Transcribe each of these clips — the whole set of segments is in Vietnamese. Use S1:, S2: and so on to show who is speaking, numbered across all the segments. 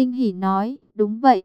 S1: Đinh Hỷ nói, đúng vậy.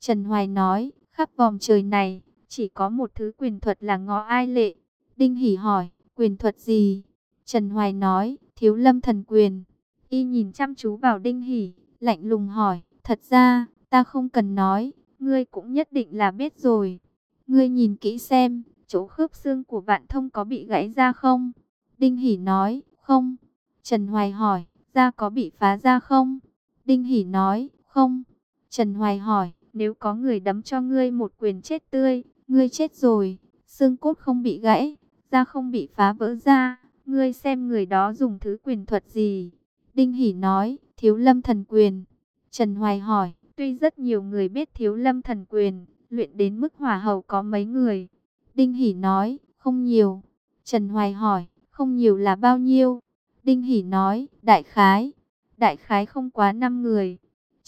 S1: Trần Hoài nói, khắp vòng trời này, chỉ có một thứ quyền thuật là ngõ ai lệ. Đinh Hỷ hỏi, quyền thuật gì? Trần Hoài nói, thiếu lâm thần quyền. Y nhìn chăm chú vào Đinh Hỷ, lạnh lùng hỏi, thật ra, ta không cần nói, ngươi cũng nhất định là biết rồi. Ngươi nhìn kỹ xem, chỗ khớp xương của vạn thông có bị gãy ra không? Đinh Hỷ nói, không. Trần Hoài hỏi, da có bị phá ra không? Đinh Hỷ nói, không. Trần Hoài hỏi, nếu có người đấm cho ngươi một quyền chết tươi, ngươi chết rồi, xương cốt không bị gãy, da không bị phá vỡ ra, ngươi xem người đó dùng thứ quyền thuật gì? Đinh Hỷ nói, thiếu lâm thần quyền. Trần Hoài hỏi, tuy rất nhiều người biết thiếu lâm thần quyền, luyện đến mức hỏa hầu có mấy người? Đinh Hỷ nói, không nhiều. Trần Hoài hỏi, không nhiều là bao nhiêu? Đinh Hỷ nói, đại khái. Đại khái không quá 5 người.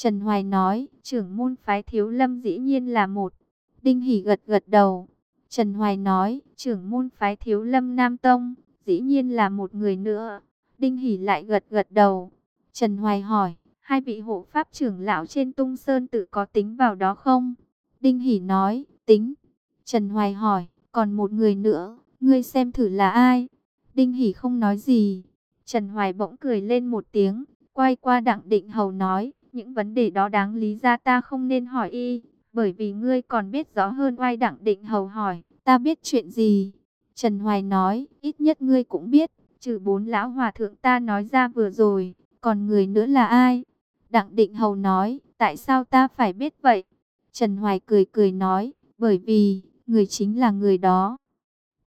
S1: Trần Hoài nói, trưởng môn phái thiếu lâm dĩ nhiên là một. Đinh Hỷ gật gật đầu. Trần Hoài nói, trưởng môn phái thiếu lâm Nam Tông, dĩ nhiên là một người nữa. Đinh Hỷ lại gật gật đầu. Trần Hoài hỏi, hai vị hộ pháp trưởng lão trên tung sơn tự có tính vào đó không? Đinh Hỷ nói, tính. Trần Hoài hỏi, còn một người nữa, ngươi xem thử là ai? Đinh Hỷ không nói gì. Trần Hoài bỗng cười lên một tiếng, quay qua Đặng Định Hầu nói, những vấn đề đó đáng lý ra ta không nên hỏi y, bởi vì ngươi còn biết rõ hơn oai đẳng Định Hầu hỏi, ta biết chuyện gì? Trần Hoài nói, ít nhất ngươi cũng biết, trừ bốn lão hòa thượng ta nói ra vừa rồi, còn người nữa là ai? Đặng Định Hầu nói, tại sao ta phải biết vậy? Trần Hoài cười cười nói, bởi vì, người chính là người đó.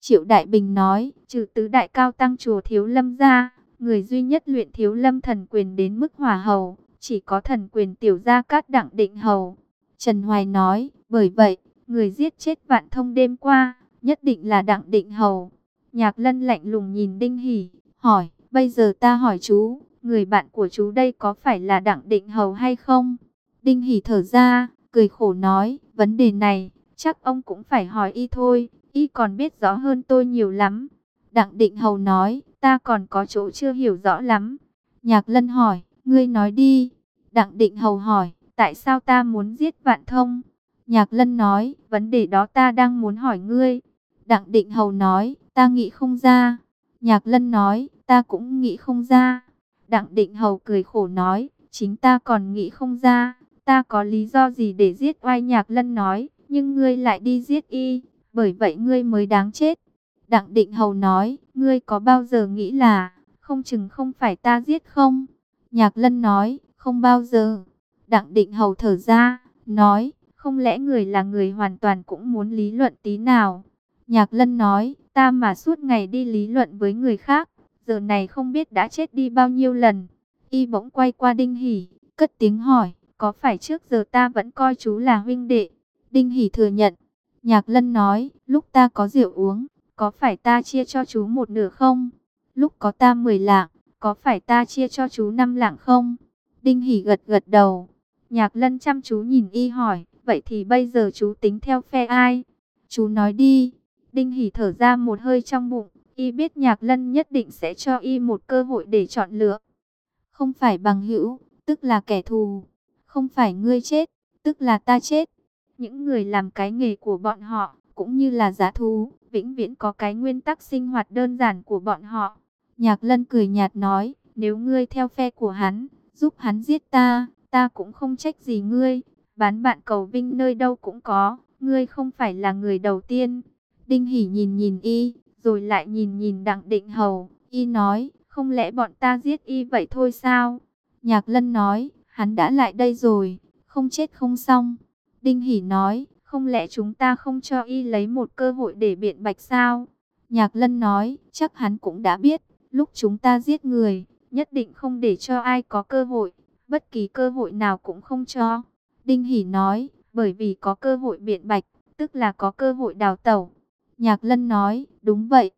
S1: Triệu Đại Bình nói, trừ tứ đại cao tăng chùa Thiếu Lâm ra, người duy nhất luyện Thiếu Lâm thần quyền đến mức hòa hầu, chỉ có thần quyền tiểu gia cát đặng định hầu. Trần Hoài nói, bởi vậy, người giết chết vạn thông đêm qua, nhất định là đặng định hầu. Nhạc lân lạnh lùng nhìn Đinh Hỷ, hỏi, bây giờ ta hỏi chú, người bạn của chú đây có phải là đặng định hầu hay không? Đinh Hỷ thở ra, cười khổ nói, vấn đề này, chắc ông cũng phải hỏi y thôi, y còn biết rõ hơn tôi nhiều lắm. Đặng định hầu nói, ta còn có chỗ chưa hiểu rõ lắm. Nhạc lân hỏi, ngươi nói đi. Đặng định hầu hỏi, tại sao ta muốn giết vạn thông? Nhạc lân nói, vấn đề đó ta đang muốn hỏi ngươi. Đặng định hầu nói, ta nghĩ không ra. Nhạc lân nói, ta cũng nghĩ không ra. Đặng định hầu cười khổ nói, chính ta còn nghĩ không ra. Ta có lý do gì để giết oai nhạc lân nói, nhưng ngươi lại đi giết y, bởi vậy ngươi mới đáng chết. Đặng định hầu nói, ngươi có bao giờ nghĩ là, không chừng không phải ta giết không? Nhạc lân nói, không bao giờ. Đặng định hầu thở ra, nói, không lẽ người là người hoàn toàn cũng muốn lý luận tí nào? Nhạc lân nói, ta mà suốt ngày đi lý luận với người khác, giờ này không biết đã chết đi bao nhiêu lần. Y bỗng quay qua Đinh Hỷ, cất tiếng hỏi, có phải trước giờ ta vẫn coi chú là huynh đệ? Đinh Hỷ thừa nhận. Nhạc lân nói, lúc ta có rượu uống, có phải ta chia cho chú một nửa không? Lúc có ta mười lạng, có phải ta chia cho chú năm lạng không? Đinh Hỷ gật gật đầu. Nhạc lân chăm chú nhìn y hỏi, vậy thì bây giờ chú tính theo phe ai? Chú nói đi. Đinh Hỷ thở ra một hơi trong bụng, y biết nhạc lân nhất định sẽ cho y một cơ hội để chọn lựa. Không phải bằng hữu, tức là kẻ thù. Không phải ngươi chết, tức là ta chết. Những người làm cái nghề của bọn họ, cũng như là giá thú, vĩnh viễn có cái nguyên tắc sinh hoạt đơn giản của bọn họ. Nhạc lân cười nhạt nói, nếu ngươi theo phe của hắn, giúp hắn giết ta, ta cũng không trách gì ngươi. Bán bạn cầu vinh nơi đâu cũng có, ngươi không phải là người đầu tiên. Đinh Hỷ nhìn nhìn y, rồi lại nhìn nhìn Đặng Định Hầu, y nói, không lẽ bọn ta giết y vậy thôi sao? Nhạc Lân nói, hắn đã lại đây rồi, không chết không xong. Đinh Hỷ nói, không lẽ chúng ta không cho y lấy một cơ hội để biện bạch sao? Nhạc Lân nói, chắc hắn cũng đã biết, lúc chúng ta giết người, nhất định không để cho ai có cơ hội, bất kỳ cơ hội nào cũng không cho. Đinh Hỷ nói, bởi vì có cơ hội biện bạch, tức là có cơ hội đào tẩu. Nhạc Lân nói, đúng vậy.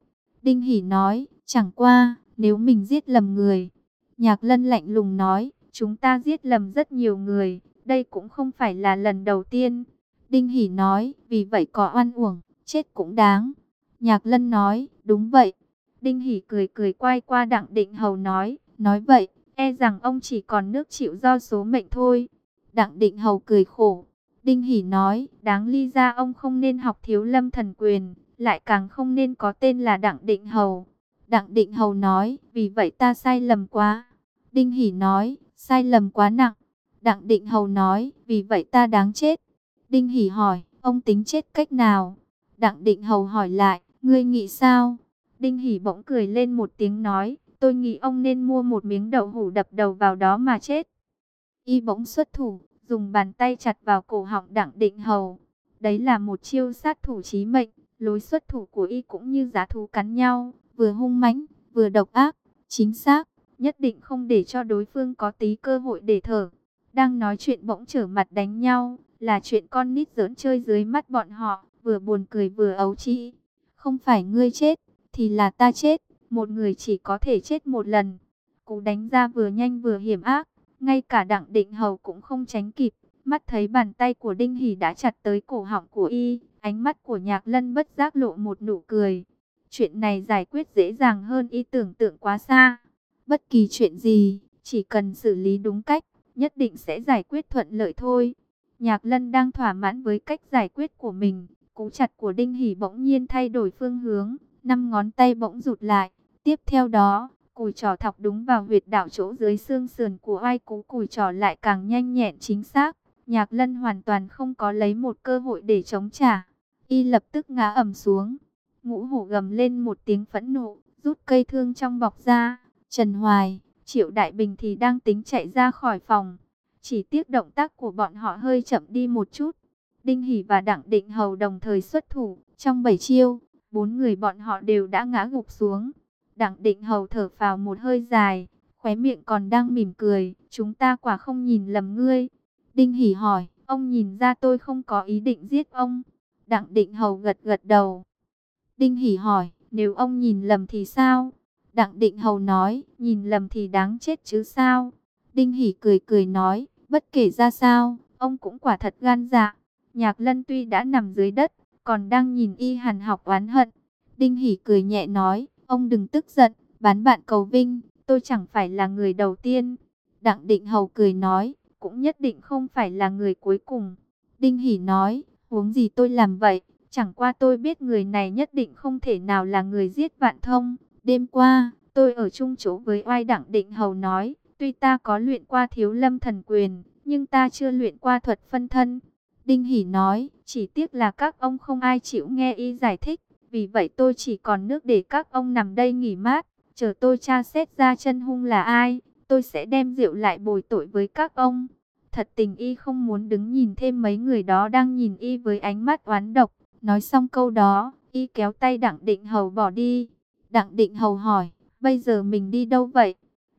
S1: Đinh Hỷ nói, chẳng qua, nếu mình giết lầm người. Nhạc Lân lạnh lùng nói, chúng ta giết lầm rất nhiều người, đây cũng không phải là lần đầu tiên. Đinh Hỷ nói, vì vậy có oan uổng, chết cũng đáng. Nhạc Lân nói, đúng vậy. Đinh Hỷ cười cười quay qua Đặng Định Hầu nói, nói vậy, e rằng ông chỉ còn nước chịu do số mệnh thôi. Đặng Định Hầu cười khổ. Đinh Hỷ nói, đáng ly ra ông không nên học thiếu lâm thần quyền, lại càng không nên có tên là Đặng Định Hầu. Đặng Định Hầu nói, vì vậy ta sai lầm quá. Đinh Hỷ nói, sai lầm quá nặng. Đặng Định Hầu nói, vì vậy ta đáng chết. Đinh Hỷ hỏi, ông tính chết cách nào? Đặng Định Hầu hỏi lại, ngươi nghĩ sao? Đinh Hỷ bỗng cười lên một tiếng nói, tôi nghĩ ông nên mua một miếng đậu hủ đập đầu vào đó mà chết. Y bỗng xuất thủ, dùng bàn tay chặt vào cổ họng Đặng Định Hầu. Đấy là một chiêu sát thủ chí mệnh, lối xuất thủ của Y cũng như giá thú cắn nhau, vừa hung mãnh, vừa độc ác, chính xác, nhất định không để cho đối phương có tí cơ hội để thở. Đang nói chuyện bỗng trở mặt đánh nhau, là chuyện con nít giỡn chơi dưới mắt bọn họ, vừa buồn cười vừa ấu trĩ. Không phải ngươi chết, thì là ta chết, một người chỉ có thể chết một lần. Cú đánh ra vừa nhanh vừa hiểm ác, ngay cả đặng định hầu cũng không tránh kịp. Mắt thấy bàn tay của Đinh Hỷ đã chặt tới cổ họng của y, ánh mắt của nhạc lân bất giác lộ một nụ cười. Chuyện này giải quyết dễ dàng hơn y tưởng tượng quá xa. Bất kỳ chuyện gì, chỉ cần xử lý đúng cách, nhất định sẽ giải quyết thuận lợi thôi. Nhạc lân đang thỏa mãn với cách giải quyết của mình. Cú chặt của Đinh Hỷ bỗng nhiên thay đổi phương hướng, năm ngón tay bỗng rụt lại. Tiếp theo đó, cùi trỏ thọc đúng vào huyệt đạo chỗ dưới xương sườn của ai cú cùi trỏ lại càng nhanh nhẹn chính xác. Nhạc lân hoàn toàn không có lấy một cơ hội để chống trả. Y lập tức ngã ẩm xuống. Ngũ hổ gầm lên một tiếng phẫn nộ, rút cây thương trong bọc ra. Trần Hoài, Triệu Đại Bình thì đang tính chạy ra khỏi phòng. Chỉ tiếc động tác của bọn họ hơi chậm đi một chút. Đinh Hỷ và Đặng Định Hầu đồng thời xuất thủ. Trong bảy chiêu, bốn người bọn họ đều đã ngã gục xuống. Đặng Định Hầu thở vào một hơi dài, khóe miệng còn đang mỉm cười. Chúng ta quả không nhìn lầm ngươi. Đinh Hỉ hỏi, ông nhìn ra tôi không có ý định giết ông. Đặng Định Hầu gật gật đầu. Đinh Hỉ hỏi, nếu ông nhìn lầm thì sao? Đặng Định Hầu nói, nhìn lầm thì đáng chết chứ sao? Đinh Hỉ cười cười nói, bất kể ra sao, ông cũng quả thật gan dạ. Nhạc Lân tuy đã nằm dưới đất, còn đang nhìn y hàn học oán hận. Đinh Hỷ cười nhẹ nói, ông đừng tức giận, bán bạn cầu vinh, tôi chẳng phải là người đầu tiên. Đặng Định Hầu cười nói, cũng nhất định không phải là người cuối cùng. Đinh Hỷ nói, huống gì tôi làm vậy, chẳng qua tôi biết người này nhất định không thể nào là người giết vạn thông. Đêm qua, tôi ở chung chỗ với oai Đặng Định Hầu nói, tuy ta có luyện qua thiếu lâm thần quyền, nhưng ta chưa luyện qua thuật phân thân. Đinh Hỷ nói, chỉ tiếc là các ông không ai chịu nghe y giải thích, vì vậy tôi chỉ còn nước để các ông nằm đây nghỉ mát, chờ tôi tra xét ra chân hung là ai, tôi sẽ đem rượu lại bồi tội với các ông. Thật tình y không muốn đứng nhìn thêm mấy người đó đang nhìn y với ánh mắt oán độc. Nói xong câu đó, y kéo tay Đặng Định Hầu bỏ đi. Đặng Định Hầu hỏi, bây giờ mình đi đâu vậy?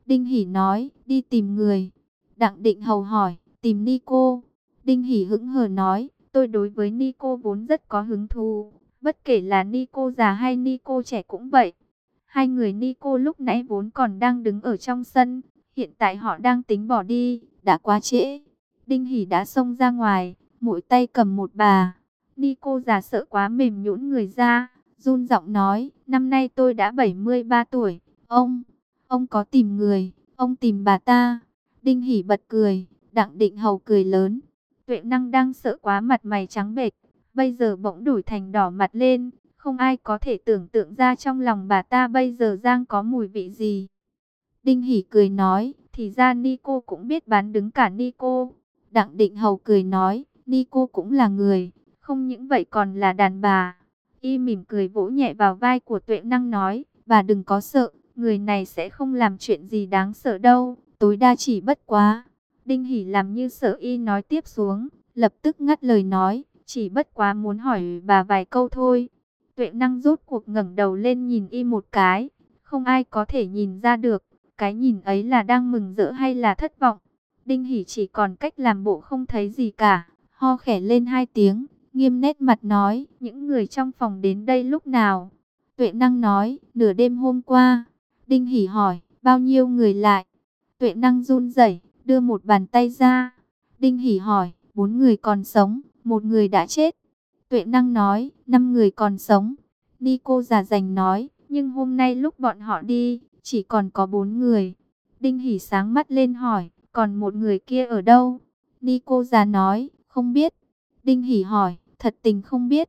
S1: Đinh Hỷ nói, đi tìm người. Đặng Định Hầu hỏi, tìm Nico. Đinh Hỷ hững hờ nói, tôi đối với Nico vốn rất có hứng thú. Bất kể là Nico già hay Nico trẻ cũng vậy. Hai người Nico lúc nãy vốn còn đang đứng ở trong sân. Hiện tại họ đang tính bỏ đi, đã quá trễ. Đinh Hỷ đã xông ra ngoài, mỗi tay cầm một bà. Nico già sợ quá mềm nhũn người ra, run giọng nói, năm nay tôi đã 73 tuổi. Ông, ông có tìm người, ông tìm bà ta. Đinh Hỷ bật cười, Đặng Định Hầu cười lớn. Tuệ năng đang sợ quá mặt mày trắng bệch, bây giờ bỗng đổi thành đỏ mặt lên. Không ai có thể tưởng tượng ra trong lòng bà ta bây giờ giang có mùi vị gì. Đinh Hỷ cười nói, thì ra Nico cũng biết bán đứng cả Nico. Đặng Định Hầu cười nói, Nico cũng là người, không những vậy còn là đàn bà. Y mỉm cười vỗ nhẹ vào vai của tuệ năng nói, bà đừng có sợ, người này sẽ không làm chuyện gì đáng sợ đâu, tối đa chỉ bất quá. Đinh Hỷ làm như sợ y nói tiếp xuống, lập tức ngắt lời nói, chỉ bất quá muốn hỏi bà vài câu thôi. Tuệ năng rút cuộc ngẩng đầu lên nhìn y một cái, không ai có thể nhìn ra được, cái nhìn ấy là đang mừng rỡ hay là thất vọng. Đinh Hỷ chỉ còn cách làm bộ không thấy gì cả, ho khẻ lên hai tiếng, nghiêm nét mặt nói, những người trong phòng đến đây lúc nào? Tuệ năng nói, nửa đêm hôm qua. Đinh Hỷ hỏi, bao nhiêu người lại? Tuệ năng run rẩy, đưa một bàn tay ra. Đinh Hỷ hỏi, bốn người còn sống, một người đã chết. Tuệ năng nói, năm người còn sống. Ni cô già dành nói, nhưng hôm nay lúc bọn họ đi, chỉ còn có bốn người. Đinh Hỷ sáng mắt lên hỏi, còn một người kia ở đâu? Ni cô già nói, không biết. Đinh Hỷ hỏi, thật tình không biết.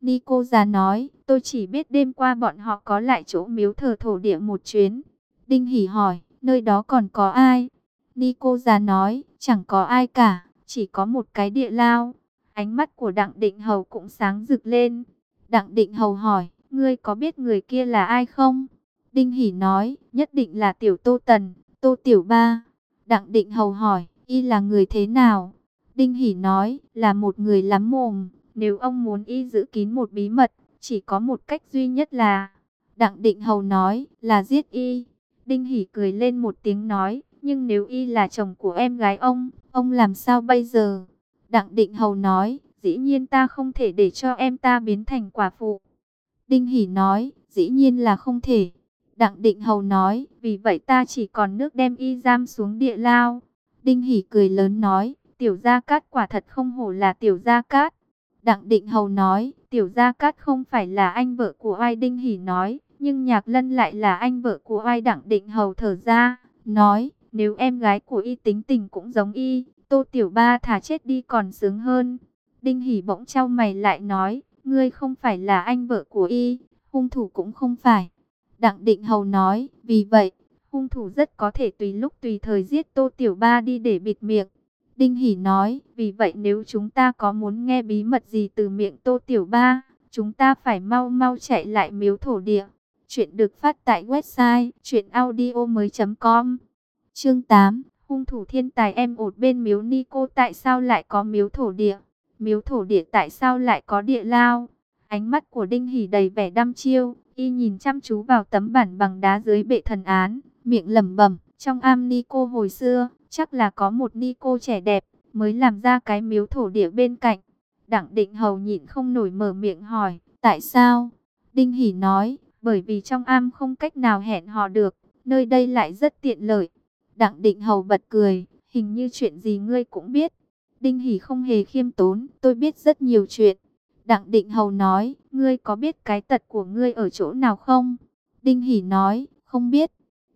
S1: Ni cô già nói, tôi chỉ biết đêm qua bọn họ có lại chỗ miếu thờ thổ địa một chuyến. Đinh Hỷ hỏi, nơi đó còn có ai? Ni cô già nói, chẳng có ai cả, chỉ có một cái địa lao. Ánh mắt của Đặng Định Hầu cũng sáng rực lên. Đặng Định Hầu hỏi, ngươi có biết người kia là ai không? Đinh Hỷ nói, nhất định là Tiểu Tô Tần, Tô Tiểu Ba. Đặng Định Hầu hỏi, y là người thế nào? Đinh Hỷ nói, là một người lắm mồm. Nếu ông muốn y giữ kín một bí mật, chỉ có một cách duy nhất là... Đặng Định Hầu nói, là giết y. Đinh Hỷ cười lên một tiếng nói, nhưng nếu y là chồng của em gái ông, ông làm sao bây giờ? Đặng Định Hầu nói, dĩ nhiên ta không thể để cho em ta biến thành quả phụ. Đinh Hỷ nói, dĩ nhiên là không thể. Đặng Định Hầu nói, vì vậy ta chỉ còn nước đem y giam xuống địa lao. Đinh Hỷ cười lớn nói, tiểu gia cát quả thật không hổ là tiểu gia cát. Đặng Định Hầu nói, tiểu gia cát không phải là anh vợ của ai Đinh Hỷ nói, nhưng Nhạc Lân lại là anh vợ của ai Đặng Định Hầu thở ra, nói, nếu em gái của y tính tình cũng giống y, Tô Tiểu Ba thả chết đi còn sướng hơn. Đinh Hỷ bỗng trao mày lại nói, ngươi không phải là anh vợ của y, hung thủ cũng không phải. Đặng Định Hầu nói, vì vậy, hung thủ rất có thể tùy lúc tùy thời giết Tô Tiểu Ba đi để bịt miệng. Đinh Hỷ nói, vì vậy nếu chúng ta có muốn nghe bí mật gì từ miệng Tô Tiểu Ba, chúng ta phải mau mau chạy lại miếu thổ địa. Chuyện được phát tại website chuyenaudio.com Chương 8 Hung thủ thiên tài em ột bên miếu ni cô tại sao lại có miếu thổ địa? Miếu thổ địa tại sao lại có địa lao? Ánh mắt của Đinh hỉ đầy vẻ đăm chiêu, y nhìn chăm chú vào tấm bản bằng đá dưới bệ thần án, miệng lẩm bẩm, trong am ni cô hồi xưa, chắc là có một ni cô trẻ đẹp, mới làm ra cái miếu thổ địa bên cạnh. Đặng định hầu nhịn không nổi mở miệng hỏi, tại sao? Đinh hỉ nói, bởi vì trong am không cách nào hẹn hò được, nơi đây lại rất tiện lợi. Đặng định hầu bật cười, hình như chuyện gì ngươi cũng biết. Đinh Hỷ không hề khiêm tốn, tôi biết rất nhiều chuyện. Đặng định hầu nói, ngươi có biết cái tật của ngươi ở chỗ nào không? Đinh Hỷ nói, không biết.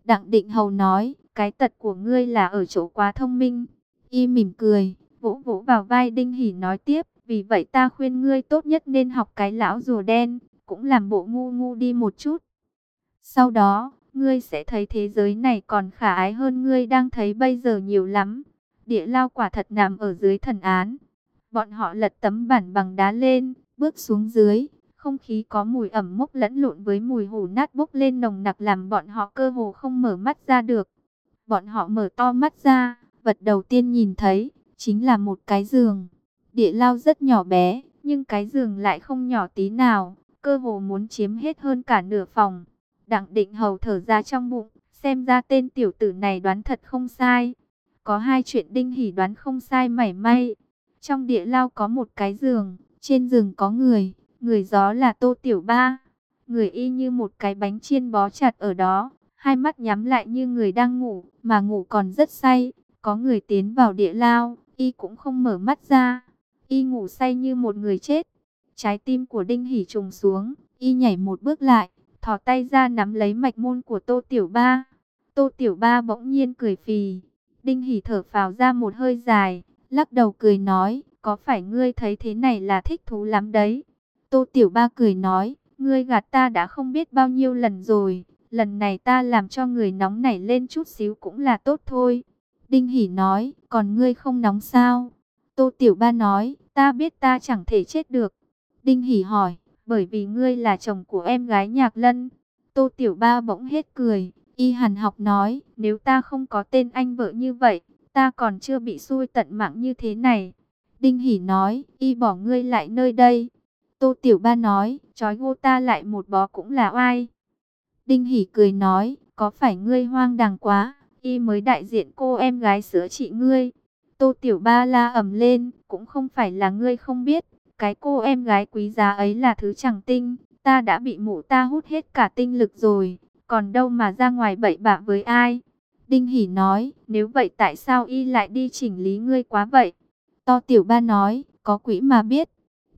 S1: Đặng định hầu nói, cái tật của ngươi là ở chỗ quá thông minh. Y mỉm cười, vỗ vỗ vào vai Đinh Hỷ nói tiếp, vì vậy ta khuyên ngươi tốt nhất nên học cái lão rùa đen, cũng làm bộ ngu ngu đi một chút. Sau đó, ngươi sẽ thấy thế giới này còn khả ái hơn ngươi đang thấy bây giờ nhiều lắm. Địa lao quả thật nằm ở dưới thần án. Bọn họ lật tấm bản bằng đá lên, bước xuống dưới. Không khí có mùi ẩm mốc lẫn lộn với mùi hủ nát bốc lên nồng nặc làm bọn họ cơ hồ không mở mắt ra được. Bọn họ mở to mắt ra, vật đầu tiên nhìn thấy, chính là một cái giường. Địa lao rất nhỏ bé, nhưng cái giường lại không nhỏ tí nào, cơ hồ muốn chiếm hết hơn cả nửa phòng. Đặng định hầu thở ra trong bụng, xem ra tên tiểu tử này đoán thật không sai. Có hai chuyện đinh hỉ đoán không sai mảy may. Trong địa lao có một cái giường, trên giường có người, người gió là tô tiểu ba. Người y như một cái bánh chiên bó chặt ở đó, hai mắt nhắm lại như người đang ngủ, mà ngủ còn rất say. Có người tiến vào địa lao, y cũng không mở mắt ra. Y ngủ say như một người chết. Trái tim của Đinh Hỉ trùng xuống, y nhảy một bước lại, thò tay ra nắm lấy mạch môn của Tô Tiểu Ba. Tô Tiểu Ba bỗng nhiên cười phì. Đinh Hỷ thở phào ra một hơi dài, lắc đầu cười nói, có phải ngươi thấy thế này là thích thú lắm đấy. Tô Tiểu Ba cười nói, ngươi gạt ta đã không biết bao nhiêu lần rồi, lần này ta làm cho người nóng nảy lên chút xíu cũng là tốt thôi. Đinh Hỷ nói, còn ngươi không nóng sao? Tô Tiểu Ba nói, ta biết ta chẳng thể chết được. Đinh Hỷ hỏi, bởi vì ngươi là chồng của em gái Nhạc Lân. Tô Tiểu Ba bỗng hết cười, y hàn học nói, nếu ta không có tên anh vợ như vậy, ta còn chưa bị xui tận mạng như thế này. Đinh Hỷ nói, y bỏ ngươi lại nơi đây. Tô Tiểu Ba nói, trói gô ta lại một bó cũng là oai. Đinh Hỷ cười nói, có phải ngươi hoang đàng quá, y mới đại diện cô em gái sữa chị ngươi. Tô Tiểu Ba la ầm lên, cũng không phải là ngươi không biết, cái cô em gái quý giá ấy là thứ chẳng tinh, ta đã bị mụ ta hút hết cả tinh lực rồi, còn đâu mà ra ngoài bậy bạ với ai. Đinh Hỷ nói, nếu vậy tại sao y lại đi chỉnh lý ngươi quá vậy? To Tiểu Ba nói, có quỹ mà biết.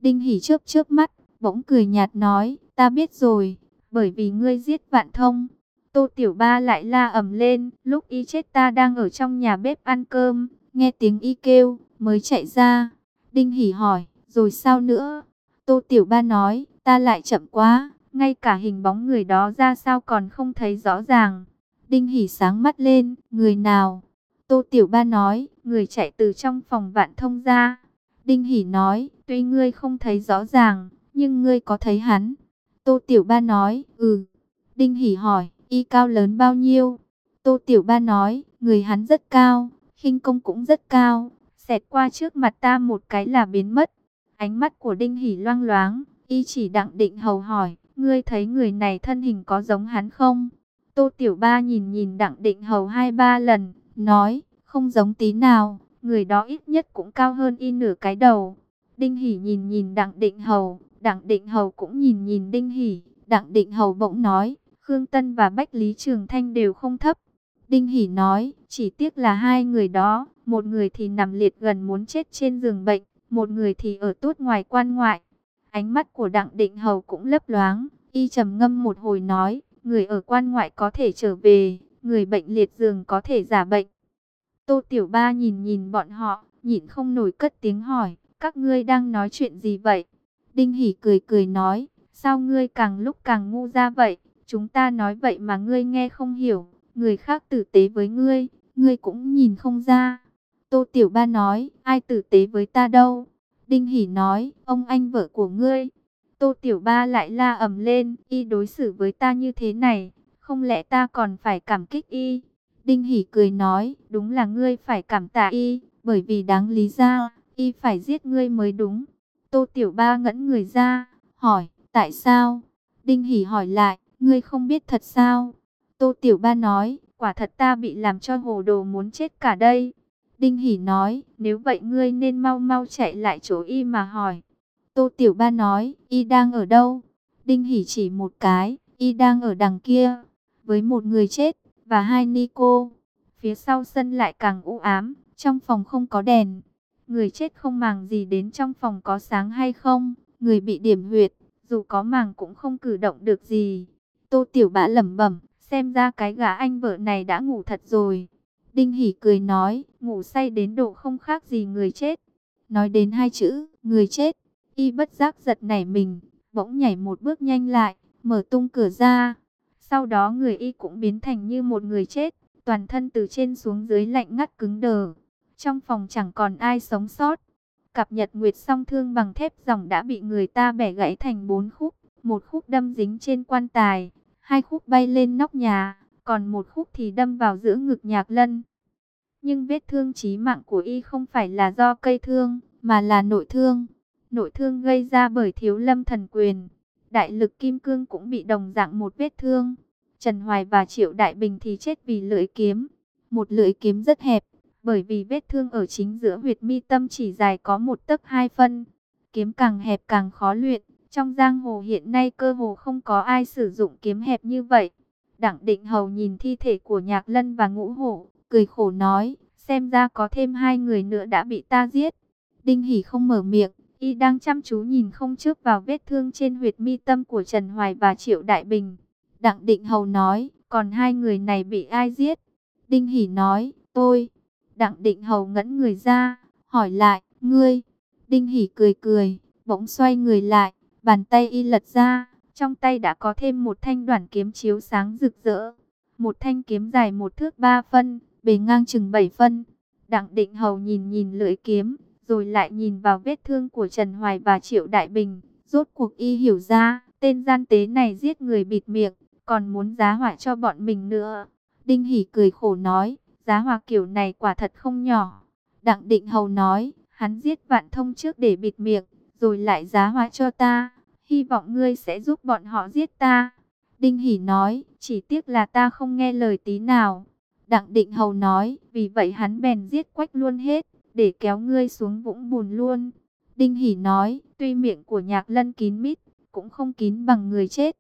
S1: Đinh Hỷ chớp chớp mắt, bỗng cười nhạt nói, ta biết rồi, bởi vì ngươi giết vạn thông. Tô Tiểu Ba lại la ầm lên, lúc y chết ta đang ở trong nhà bếp ăn cơm, nghe tiếng y kêu, mới chạy ra. Đinh Hỷ hỏi, rồi sao nữa? Tô Tiểu Ba nói, ta lại chậm quá, ngay cả hình bóng người đó ra sao còn không thấy rõ ràng. Đinh Hỷ sáng mắt lên, người nào? Tô Tiểu Ba nói, người chạy từ trong phòng vạn thông ra. Đinh Hỷ nói, tuy ngươi không thấy rõ ràng, nhưng ngươi có thấy hắn. Tô Tiểu Ba nói, ừ. Đinh Hỷ hỏi, y cao lớn bao nhiêu? Tô Tiểu Ba nói, người hắn rất cao, khinh công cũng rất cao. Xẹt qua trước mặt ta một cái là biến mất. Ánh mắt của Đinh Hỷ loang loáng, y chỉ đặng định hầu hỏi, ngươi thấy người này thân hình có giống hắn không? Tô Tiểu Ba nhìn nhìn đặng định hầu hai ba lần, nói, không giống tí nào, người đó ít nhất cũng cao hơn y nửa cái đầu. Đinh Hỷ nhìn nhìn đặng định hầu, đặng định hầu cũng nhìn nhìn Đinh Hỷ, đặng định hầu bỗng nói, Khương Tân và Bách Lý Trường Thanh đều không thấp. Đinh Hỷ nói, chỉ tiếc là hai người đó, một người thì nằm liệt gần muốn chết trên giường bệnh, một người thì ở tốt ngoài quan ngoại. Ánh mắt của Đặng Định Hầu cũng lấp loáng, y trầm ngâm một hồi nói, người ở quan ngoại có thể trở về, người bệnh liệt giường có thể giả bệnh. Tô Tiểu Ba nhìn nhìn bọn họ, nhịn không nổi cất tiếng hỏi, các ngươi đang nói chuyện gì vậy? Đinh Hỷ cười cười nói, sao ngươi càng lúc càng ngu ra vậy? Chúng ta nói vậy mà ngươi nghe không hiểu, người khác tử tế với ngươi, ngươi cũng nhìn không ra. Tô Tiểu Ba nói, ai tử tế với ta đâu? Đinh Hỷ nói, ông anh vợ của ngươi. Tô Tiểu Ba lại la ầm lên, y đối xử với ta như thế này, không lẽ ta còn phải cảm kích y? Đinh Hỷ cười nói, đúng là ngươi phải cảm tạ y, bởi vì đáng lý ra, y phải giết ngươi mới đúng. Tô Tiểu Ba ngẫn người ra, hỏi, tại sao? Đinh Hỷ hỏi lại, ngươi không biết thật sao? Tô Tiểu Ba nói, quả thật ta bị làm cho hồ đồ muốn chết cả đây. Đinh Hỷ nói, nếu vậy ngươi nên mau mau chạy lại chỗ y mà hỏi. Tô Tiểu Ba nói, y đang ở đâu? Đinh Hỷ chỉ một cái, y đang ở đằng kia, với một người chết, và hai ni cô. Phía sau sân lại càng u ám, trong phòng không có đèn. Người chết không màng gì đến trong phòng có sáng hay không, người bị điểm huyệt, dù có màng cũng không cử động được gì. Tô Tiểu Bã lẩm bẩm, xem ra cái gã anh vợ này đã ngủ thật rồi. Đinh Hỷ cười nói, ngủ say đến độ không khác gì người chết. Nói đến hai chữ, người chết, y bất giác giật nảy mình, bỗng nhảy một bước nhanh lại, mở tung cửa ra. Sau đó người y cũng biến thành như một người chết, toàn thân từ trên xuống dưới lạnh ngắt cứng đờ. Trong phòng chẳng còn ai sống sót. Cặp nhật nguyệt song thương bằng thép dòng đã bị người ta bẻ gãy thành bốn khúc. Một khúc đâm dính trên quan tài, hai khúc bay lên nóc nhà, còn một khúc thì đâm vào giữa ngực nhạc lân. Nhưng vết thương chí mạng của y không phải là do cây thương, mà là nội thương. Nội thương gây ra bởi thiếu lâm thần quyền. Đại lực kim cương cũng bị đồng dạng một vết thương. Trần Hoài và Triệu Đại Bình thì chết vì lưỡi kiếm. Một lưỡi kiếm rất hẹp, bởi vì vết thương ở chính giữa huyệt mi tâm chỉ dài có một tấc hai phân. Kiếm càng hẹp càng khó luyện. Trong giang hồ hiện nay cơ hồ không có ai sử dụng kiếm hẹp như vậy. Đặng định hầu nhìn thi thể của nhạc lân và ngũ hổ, cười khổ nói, xem ra có thêm hai người nữa đã bị ta giết. Đinh hỉ không mở miệng, y đang chăm chú nhìn không trước vào vết thương trên huyệt mi tâm của Trần Hoài và Triệu Đại Bình. Đặng Định Hầu nói, còn hai người này bị ai giết? Đinh hỉ nói, tôi. Đặng Định Hầu ngẫn người ra, hỏi lại, ngươi. Đinh hỉ cười cười, bỗng xoay người lại, bàn tay y lật ra, trong tay đã có thêm một thanh đoạn kiếm chiếu sáng rực rỡ. Một thanh kiếm dài một thước ba phân, bề ngang chừng bảy phân. Đặng Định Hầu nhìn nhìn lưỡi kiếm, rồi lại nhìn vào vết thương của Trần Hoài và Triệu Đại Bình. Rốt cuộc y hiểu ra, tên gian tế này giết người bịt miệng, còn muốn giá họa cho bọn mình nữa. Đinh Hỷ cười khổ nói, giá họa kiểu này quả thật không nhỏ. Đặng Định Hầu nói, hắn giết vạn thông trước để bịt miệng, rồi lại giá họa cho ta. Hy vọng ngươi sẽ giúp bọn họ giết ta. Đinh Hỷ nói, chỉ tiếc là ta không nghe lời tí nào. Đặng Định Hầu nói, vì vậy hắn bèn giết quách luôn hết, để kéo ngươi xuống vũng bùn luôn. Đinh Hỷ nói, tuy miệng của nhạc lân kín mít, cũng không kín bằng người chết.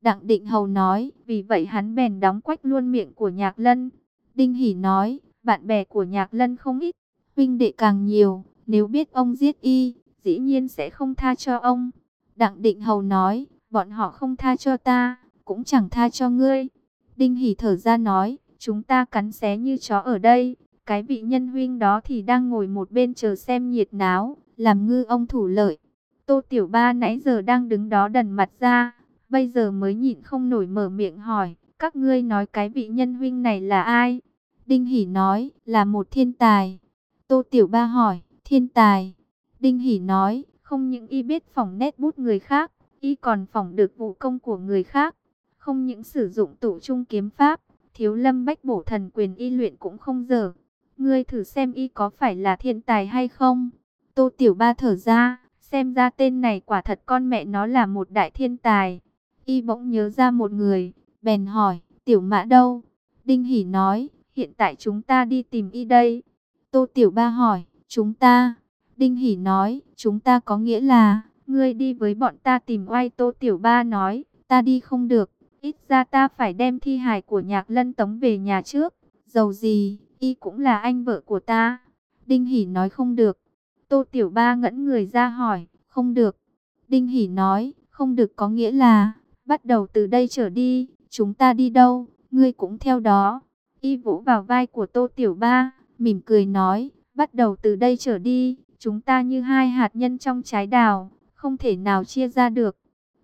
S1: Đặng Định Hầu nói, vì vậy hắn bèn đóng quách luôn miệng của nhạc lân. Đinh Hỷ nói, bạn bè của nhạc lân không ít, huynh đệ càng nhiều, nếu biết ông giết y, dĩ nhiên sẽ không tha cho ông. Đặng Định Hầu nói, bọn họ không tha cho ta, cũng chẳng tha cho ngươi. Đinh hỉ thở ra nói, chúng ta cắn xé như chó ở đây, cái vị nhân huynh đó thì đang ngồi một bên chờ xem nhiệt náo, làm ngư ông thủ lợi. Tô Tiểu Ba nãy giờ đang đứng đó đần mặt ra, bây giờ mới nhịn không nổi mở miệng hỏi, các ngươi nói cái vị nhân huynh này là ai? Đinh Hỷ nói, là một thiên tài. Tô Tiểu Ba hỏi, thiên tài. Đinh Hỷ nói, không những y biết phỏng nét bút người khác, y còn phỏng được vũ công của người khác. Không những sử dụng tụ trung kiếm pháp, thiếu lâm bách bổ thần quyền y luyện cũng không dở. Ngươi thử xem y có phải là thiên tài hay không? Tô Tiểu Ba thở ra, xem ra tên này quả thật con mẹ nó là một đại thiên tài. Y bỗng nhớ ra một người, bèn hỏi, Tiểu Mã đâu? Đinh Hỷ nói, hiện tại chúng ta đi tìm y đây. Tô Tiểu Ba hỏi, chúng ta? Đinh Hỷ nói, chúng ta có nghĩa là, ngươi đi với bọn ta tìm oai Tô Tiểu Ba nói, ta đi không được, ít ra ta phải đem thi hài của nhạc lân tống về nhà trước, dầu gì, y cũng là anh vợ của ta. Đinh Hỷ nói không được, Tô Tiểu Ba ngẫn người ra hỏi, không được. Đinh Hỷ nói, không được có nghĩa là, bắt đầu từ đây trở đi, chúng ta đi đâu, ngươi cũng theo đó. Y vỗ vào vai của Tô Tiểu Ba, mỉm cười nói, bắt đầu từ đây trở đi, chúng ta như hai hạt nhân trong trái đào, không thể nào chia ra được.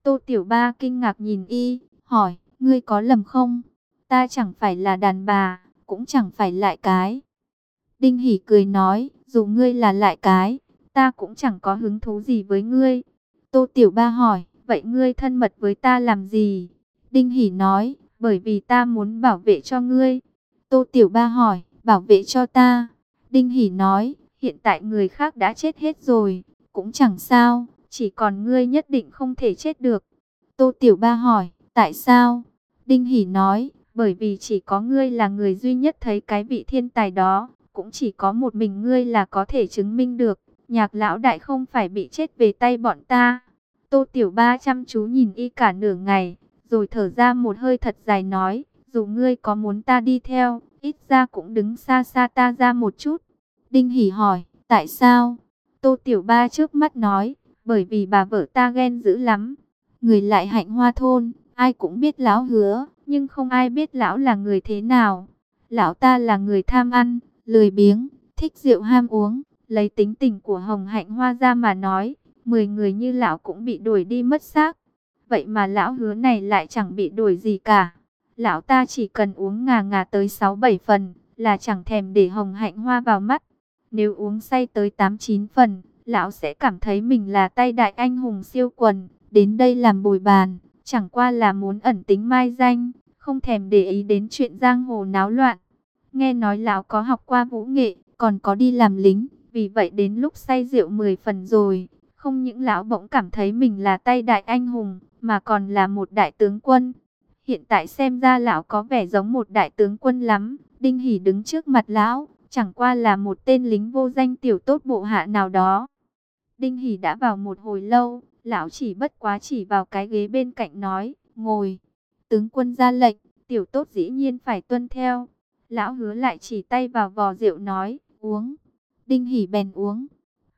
S1: Tô Tiểu Ba kinh ngạc nhìn Y, hỏi, ngươi có lầm không? Ta chẳng phải là đàn bà, cũng chẳng phải lại cái. Đinh Hỷ cười nói, dù ngươi là lại cái, ta cũng chẳng có hứng thú gì với ngươi. Tô Tiểu Ba hỏi, vậy ngươi thân mật với ta làm gì? Đinh Hỷ nói, bởi vì ta muốn bảo vệ cho ngươi. Tô Tiểu Ba hỏi, bảo vệ cho ta. Đinh Hỷ nói, hiện tại người khác đã chết hết rồi, cũng chẳng sao, chỉ còn ngươi nhất định không thể chết được. Tô Tiểu Ba hỏi, tại sao? Đinh Hỷ nói, bởi vì chỉ có ngươi là người duy nhất thấy cái vị thiên tài đó, cũng chỉ có một mình ngươi là có thể chứng minh được, nhạc lão đại không phải bị chết về tay bọn ta. Tô Tiểu Ba chăm chú nhìn y cả nửa ngày, rồi thở ra một hơi thật dài nói, dù ngươi có muốn ta đi theo, ít ra cũng đứng xa xa ta ra một chút. Đinh Hỷ hỏi, tại sao? Tô Tiểu Ba trước mắt nói, bởi vì bà vợ ta ghen dữ lắm. Người lại hạnh hoa thôn, ai cũng biết lão hứa, nhưng không ai biết lão là người thế nào. Lão ta là người tham ăn, lười biếng, thích rượu ham uống, lấy tính tình của Hồng Hạnh Hoa ra mà nói, 10 người như lão cũng bị đuổi đi mất xác. Vậy mà lão hứa này lại chẳng bị đuổi gì cả. Lão ta chỉ cần uống ngà ngà tới 6-7 phần, là chẳng thèm để Hồng Hạnh Hoa vào mắt. Nếu uống say tới 8-9 phần, lão sẽ cảm thấy mình là tay đại anh hùng siêu quần, đến đây làm bồi bàn, chẳng qua là muốn ẩn tính mai danh, không thèm để ý đến chuyện giang hồ náo loạn. Nghe nói lão có học qua vũ nghệ, còn có đi làm lính, vì vậy đến lúc say rượu 10 phần rồi, không những lão bỗng cảm thấy mình là tay đại anh hùng, mà còn là một đại tướng quân. Hiện tại xem ra lão có vẻ giống một đại tướng quân lắm, Đinh Hỷ đứng trước mặt lão, chẳng qua là một tên lính vô danh tiểu tốt bộ hạ nào đó. Đinh Hỷ đã vào một hồi lâu, lão chỉ bất quá chỉ vào cái ghế bên cạnh nói, ngồi. Tướng quân ra lệnh, tiểu tốt dĩ nhiên phải tuân theo. Lão hứa lại chỉ tay vào vò rượu nói, uống. Đinh hỉ bèn uống.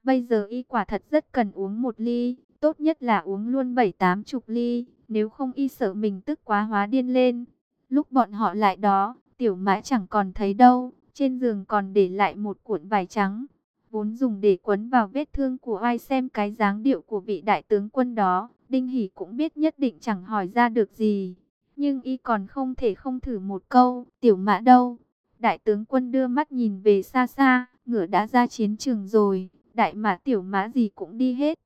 S1: Bây giờ y quả thật rất cần uống một ly, tốt nhất là uống luôn bảy tám chục ly, nếu không y sợ mình tức quá hóa điên lên. Lúc bọn họ lại đó, tiểu mã chẳng còn thấy đâu, trên giường còn để lại một cuộn vải trắng. Vốn dùng để quấn vào vết thương của ai xem cái dáng điệu của vị đại tướng quân đó, Đinh Hỷ cũng biết nhất định chẳng hỏi ra được gì. Nhưng y còn không thể không thử một câu, tiểu mã đâu? Đại tướng quân đưa mắt nhìn về xa xa, ngựa đã ra chiến trường rồi, đại mã tiểu mã gì cũng đi hết.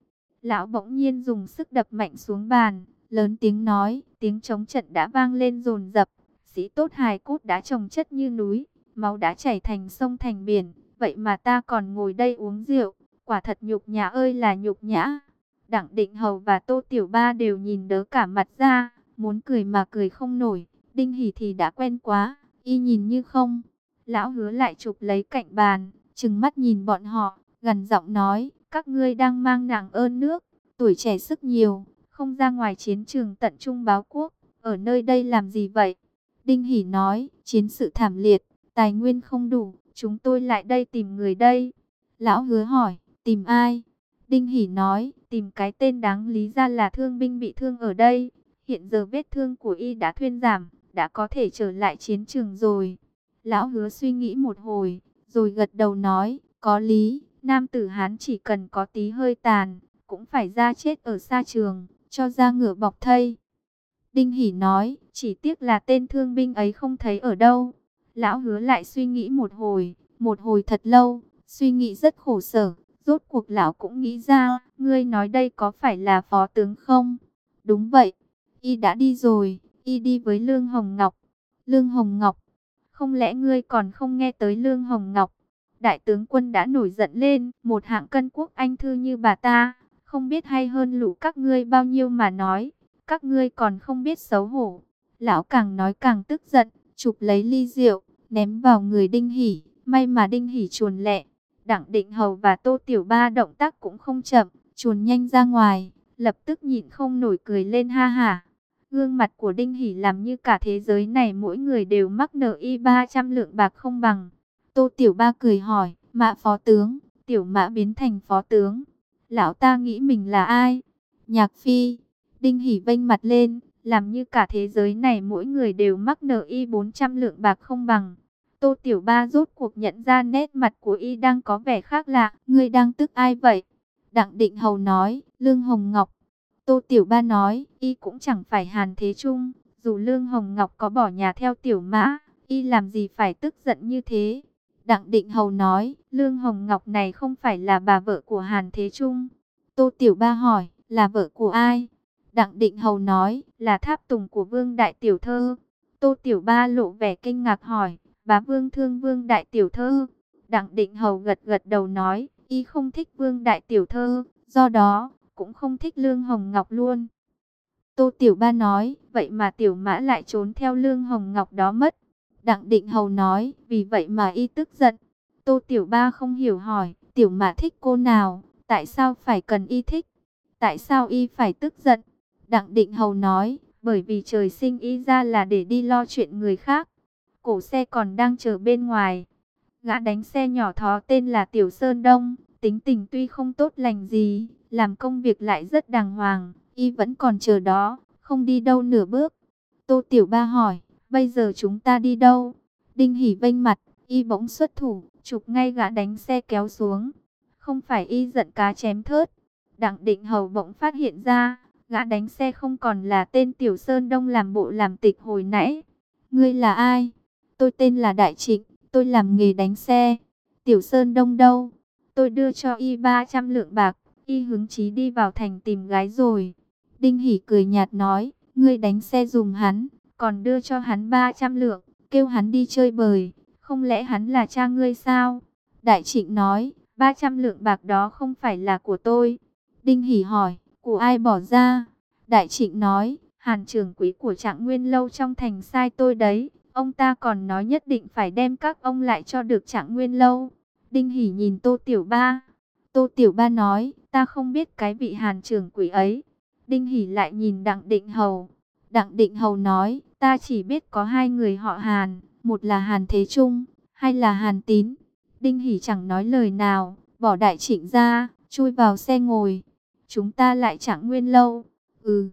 S1: Lão bỗng nhiên dùng sức đập mạnh xuống bàn, lớn tiếng nói, tiếng chống trận đã vang lên rồn rập, sĩ tốt hài cốt đã trồng chất như núi, máu đã chảy thành sông thành biển, vậy mà ta còn ngồi đây uống rượu, quả thật nhục nhã ơi là nhục nhã. Đặng Định Hầu và Tô Tiểu Ba đều nhìn đỡ cả mặt ra, muốn cười mà cười không nổi, Đinh Hỷ thì đã quen quá, y nhìn như không. Lão hứa lại chụp lấy cạnh bàn, trừng mắt nhìn bọn họ, gần giọng nói, các ngươi đang mang nàng ơn nước, tuổi trẻ sức nhiều, không ra ngoài chiến trường tận trung báo quốc, ở nơi đây làm gì vậy? Đinh Hỷ nói, chiến sự thảm liệt, tài nguyên không đủ, chúng tôi lại đây tìm người đây. Lão hứa hỏi, tìm ai? Đinh Hỷ nói, tìm cái tên đáng lý ra là thương binh bị thương ở đây. Hiện giờ vết thương của y đã thuyên giảm, đã có thể trở lại chiến trường rồi. Lão hứa suy nghĩ một hồi, rồi gật đầu nói, có lý, nam tử Hán chỉ cần có tí hơi tàn, cũng phải ra chết ở xa trường, cho ra ngựa bọc thây. Đinh Hỷ nói, chỉ tiếc là tên thương binh ấy không thấy ở đâu. Lão hứa lại suy nghĩ một hồi, một hồi thật lâu, suy nghĩ rất khổ sở. Rốt cuộc lão cũng nghĩ ra, ngươi nói đây có phải là phó tướng không? Đúng vậy, y đã đi rồi, y đi với Lương Hồng Ngọc. Lương Hồng Ngọc, không lẽ ngươi còn không nghe tới Lương Hồng Ngọc? Đại tướng quân đã nổi giận lên, một hạng cân quốc anh thư như bà ta, không biết hay hơn lũ các ngươi bao nhiêu mà nói, các ngươi còn không biết xấu hổ. Lão càng nói càng tức giận, chụp lấy ly rượu, ném vào người Đinh Hỷ, may mà Đinh Hỷ chuồn lẹ. Đặng Định Hầu và Tô Tiểu Ba động tác cũng không chậm, chuồn nhanh ra ngoài, lập tức nhịn không nổi cười lên ha hả. Gương mặt của Đinh Hỷ làm như cả thế giới này mỗi người đều mắc nợ y 300 lượng bạc không bằng. Tô Tiểu Ba cười hỏi, mã phó tướng, Tiểu mã biến thành phó tướng. Lão ta nghĩ mình là ai? Nhạc Phi. Đinh Hỷ vênh mặt lên, làm như cả thế giới này mỗi người đều mắc nợ y 400 lượng bạc không bằng. Tô Tiểu Ba rốt cuộc nhận ra nét mặt của y đang có vẻ khác lạ. Ngươi đang tức ai vậy? Đặng Định Hầu nói, Lương Hồng Ngọc. Tô Tiểu Ba nói, y cũng chẳng phải Hàn Thế Trung. Dù Lương Hồng Ngọc có bỏ nhà theo Tiểu Mã, y làm gì phải tức giận như thế? Đặng Định Hầu nói, Lương Hồng Ngọc này không phải là bà vợ của Hàn Thế Trung. Tô Tiểu Ba hỏi, là vợ của ai? Đặng Định Hầu nói, là tháp tùng của Vương Đại Tiểu Thơ. Tô Tiểu Ba lộ vẻ kinh ngạc hỏi, bá Vương thương Vương Đại Tiểu Thơ. Đặng Định Hầu gật gật đầu nói, y không thích Vương Đại Tiểu Thơ, do đó, cũng không thích Lương Hồng Ngọc luôn. Tô Tiểu Ba nói, vậy mà Tiểu Mã lại trốn theo Lương Hồng Ngọc đó mất. Đặng Định Hầu nói, vì vậy mà y tức giận. Tô Tiểu Ba không hiểu hỏi, Tiểu Mã thích cô nào, tại sao phải cần y thích? Tại sao y phải tức giận? Đặng Định Hầu nói, bởi vì trời sinh y ra là để đi lo chuyện người khác. Cổ xe còn đang chờ bên ngoài. Gã đánh xe nhỏ thó tên là Tiểu Sơn Đông, tính tình tuy không tốt lành gì, làm công việc lại rất đàng hoàng, y vẫn còn chờ đó, không đi đâu nửa bước. Tô Tiểu Ba hỏi, bây giờ chúng ta đi đâu? Đinh Hỷ vênh mặt, y bỗng xuất thủ, chụp ngay gã đánh xe kéo xuống. Không phải y giận cá chém thớt. Đặng Định Hầu bỗng phát hiện ra, Gã đánh xe không còn là tên Tiểu Sơn Đông làm bộ làm tịch hồi nãy. Ngươi là ai? Tôi tên là Đại Trịnh, tôi làm nghề đánh xe. Tiểu Sơn Đông đâu? Tôi đưa cho y 300 lượng bạc, y hứng chí đi vào thành tìm gái rồi. Đinh Hỷ cười nhạt nói, ngươi đánh xe dùng hắn, còn đưa cho hắn 300 lượng, kêu hắn đi chơi bời, không lẽ hắn là cha ngươi sao? Đại Trịnh nói, 300 lượng bạc đó không phải là của tôi. Đinh Hỷ hỏi, của ai bỏ ra? Đại trịnh nói, hàn trưởng quý của trạng nguyên lâu trong thành sai tôi đấy. Ông ta còn nói nhất định phải đem các ông lại cho được trạng nguyên lâu. Đinh Hỷ nhìn Tô Tiểu Ba. Tô Tiểu Ba nói, ta không biết cái vị hàn trưởng quỷ ấy. Đinh Hỷ lại nhìn Đặng Định Hầu. Đặng Định Hầu nói, ta chỉ biết có hai người họ Hàn, một là Hàn Thế Trung, hai là Hàn Tín. Đinh Hỷ chẳng nói lời nào, bỏ đại trịnh ra, chui vào xe ngồi. Chúng ta lại trạng nguyên lâu. Ừ.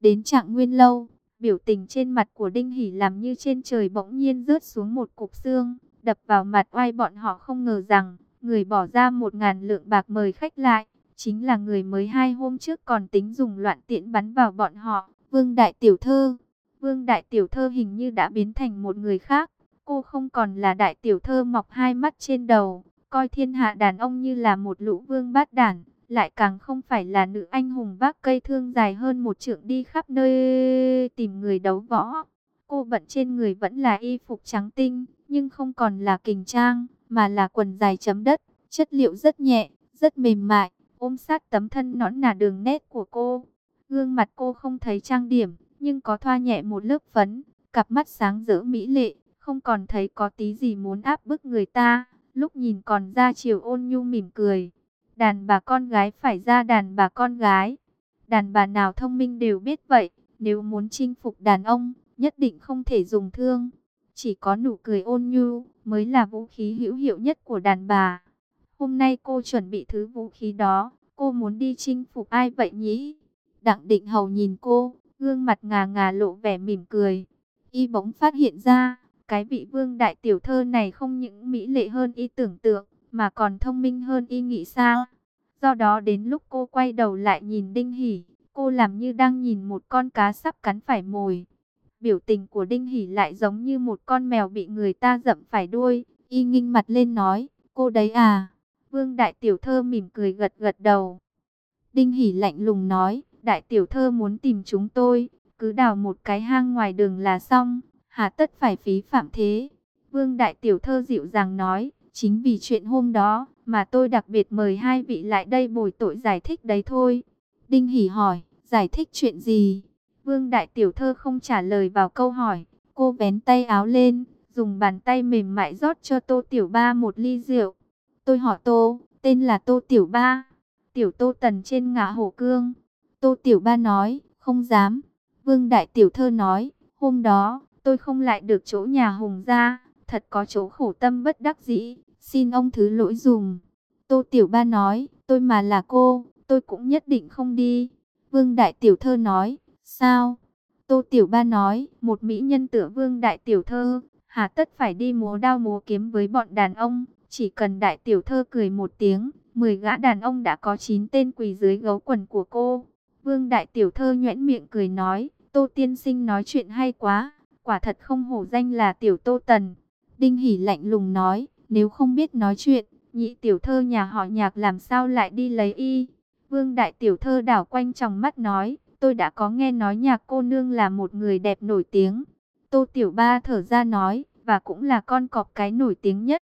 S1: Đến trạng nguyên lâu, biểu tình trên mặt của Đinh Hỷ làm như trên trời bỗng nhiên rớt xuống một cục xương, đập vào mặt oai bọn họ không ngờ rằng, người bỏ ra một ngàn lượng bạc mời khách lại, chính là người mới hai hôm trước còn tính dùng loạn tiễn bắn vào bọn họ, Vương Đại Tiểu Thơ. Vương Đại Tiểu Thơ hình như đã biến thành một người khác, cô không còn là Đại Tiểu Thơ mọc hai mắt trên đầu, coi thiên hạ đàn ông như là một lũ vương bát đản lại càng không phải là nữ anh hùng vác cây thương dài hơn một trượng đi khắp nơi tìm người đấu võ. Cô bận trên người vẫn là y phục trắng tinh, nhưng không còn là kình trang, mà là quần dài chấm đất, chất liệu rất nhẹ, rất mềm mại, ôm sát tấm thân nõn nà đường nét của cô. Gương mặt cô không thấy trang điểm, nhưng có thoa nhẹ một lớp phấn, cặp mắt sáng rỡ mỹ lệ, không còn thấy có tí gì muốn áp bức người ta, lúc nhìn còn ra chiều ôn nhu mỉm cười. Đàn bà con gái phải ra đàn bà con gái. Đàn bà nào thông minh đều biết vậy. Nếu muốn chinh phục đàn ông, nhất định không thể dùng thương. Chỉ có nụ cười ôn nhu mới là vũ khí hữu hiệu nhất của đàn bà. Hôm nay cô chuẩn bị thứ vũ khí đó. Cô muốn đi chinh phục ai vậy nhỉ? Đặng định hầu nhìn cô, gương mặt ngà ngà lộ vẻ mỉm cười. Y bỗng phát hiện ra, cái vị vương đại tiểu thơ này không những mỹ lệ hơn y tưởng tượng, mà còn thông minh hơn y nghĩ sao. Do đó đến lúc cô quay đầu lại nhìn Đinh Hỷ, cô làm như đang nhìn một con cá sắp cắn phải mồi. Biểu tình của Đinh Hỷ lại giống như một con mèo bị người ta dậm phải đuôi. Y nghinh mặt lên nói, cô đấy à. Vương Đại Tiểu Thơ mỉm cười gật gật đầu. Đinh Hỷ lạnh lùng nói, Đại Tiểu Thơ muốn tìm chúng tôi, cứ đào một cái hang ngoài đường là xong, hà tất phải phí phạm thế. Vương Đại Tiểu Thơ dịu dàng nói, chính vì chuyện hôm đó mà tôi đặc biệt mời hai vị lại đây bồi tội giải thích đấy thôi. Đinh Hỷ hỏi, giải thích chuyện gì? Vương Đại Tiểu Thơ không trả lời vào câu hỏi, cô vén tay áo lên, dùng bàn tay mềm mại rót cho Tô Tiểu Ba một ly rượu. Tôi họ Tô, tên là Tô Tiểu Ba. Tiểu Tô Tần trên ngã hổ cương. Tô Tiểu Ba nói, không dám. Vương Đại Tiểu Thơ nói, hôm đó, tôi không lại được chỗ nhà Hùng ra, thật có chỗ khổ tâm bất đắc dĩ, xin ông thứ lỗi dùm. Tô Tiểu Ba nói, tôi mà là cô, tôi cũng nhất định không đi. Vương Đại Tiểu Thơ nói, sao? Tô Tiểu Ba nói, một mỹ nhân tựa Vương Đại Tiểu Thơ, hà tất phải đi múa đao múa kiếm với bọn đàn ông, chỉ cần Đại Tiểu Thơ cười một tiếng, 10 gã đàn ông đã có 9 tên quỳ dưới gấu quần của cô. Vương Đại Tiểu Thơ nhoẻn miệng cười nói, Tô Tiên Sinh nói chuyện hay quá, quả thật không hổ danh là Tiểu Tô Tần. Đinh Hỷ lạnh lùng nói, nếu không biết nói chuyện, nhị tiểu thơ nhà họ nhạc làm sao lại đi lấy y. Vương đại tiểu thơ đảo quanh trong mắt nói, tôi đã có nghe nói nhạc cô nương là một người đẹp nổi tiếng. Tô tiểu ba thở ra nói, và cũng là con cọp cái nổi tiếng nhất.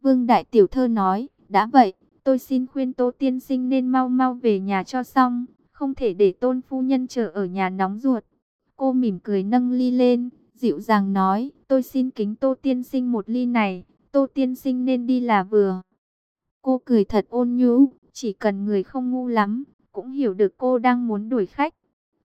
S1: Vương đại tiểu thơ nói, đã vậy, tôi xin khuyên tô tiên sinh nên mau mau về nhà cho xong, không thể để tôn phu nhân chờ ở nhà nóng ruột. Cô mỉm cười nâng ly lên, dịu dàng nói, tôi xin kính tô tiên sinh một ly này, tô tiên sinh nên đi là vừa. Cô cười thật ôn nhu, chỉ cần người không ngu lắm, cũng hiểu được cô đang muốn đuổi khách.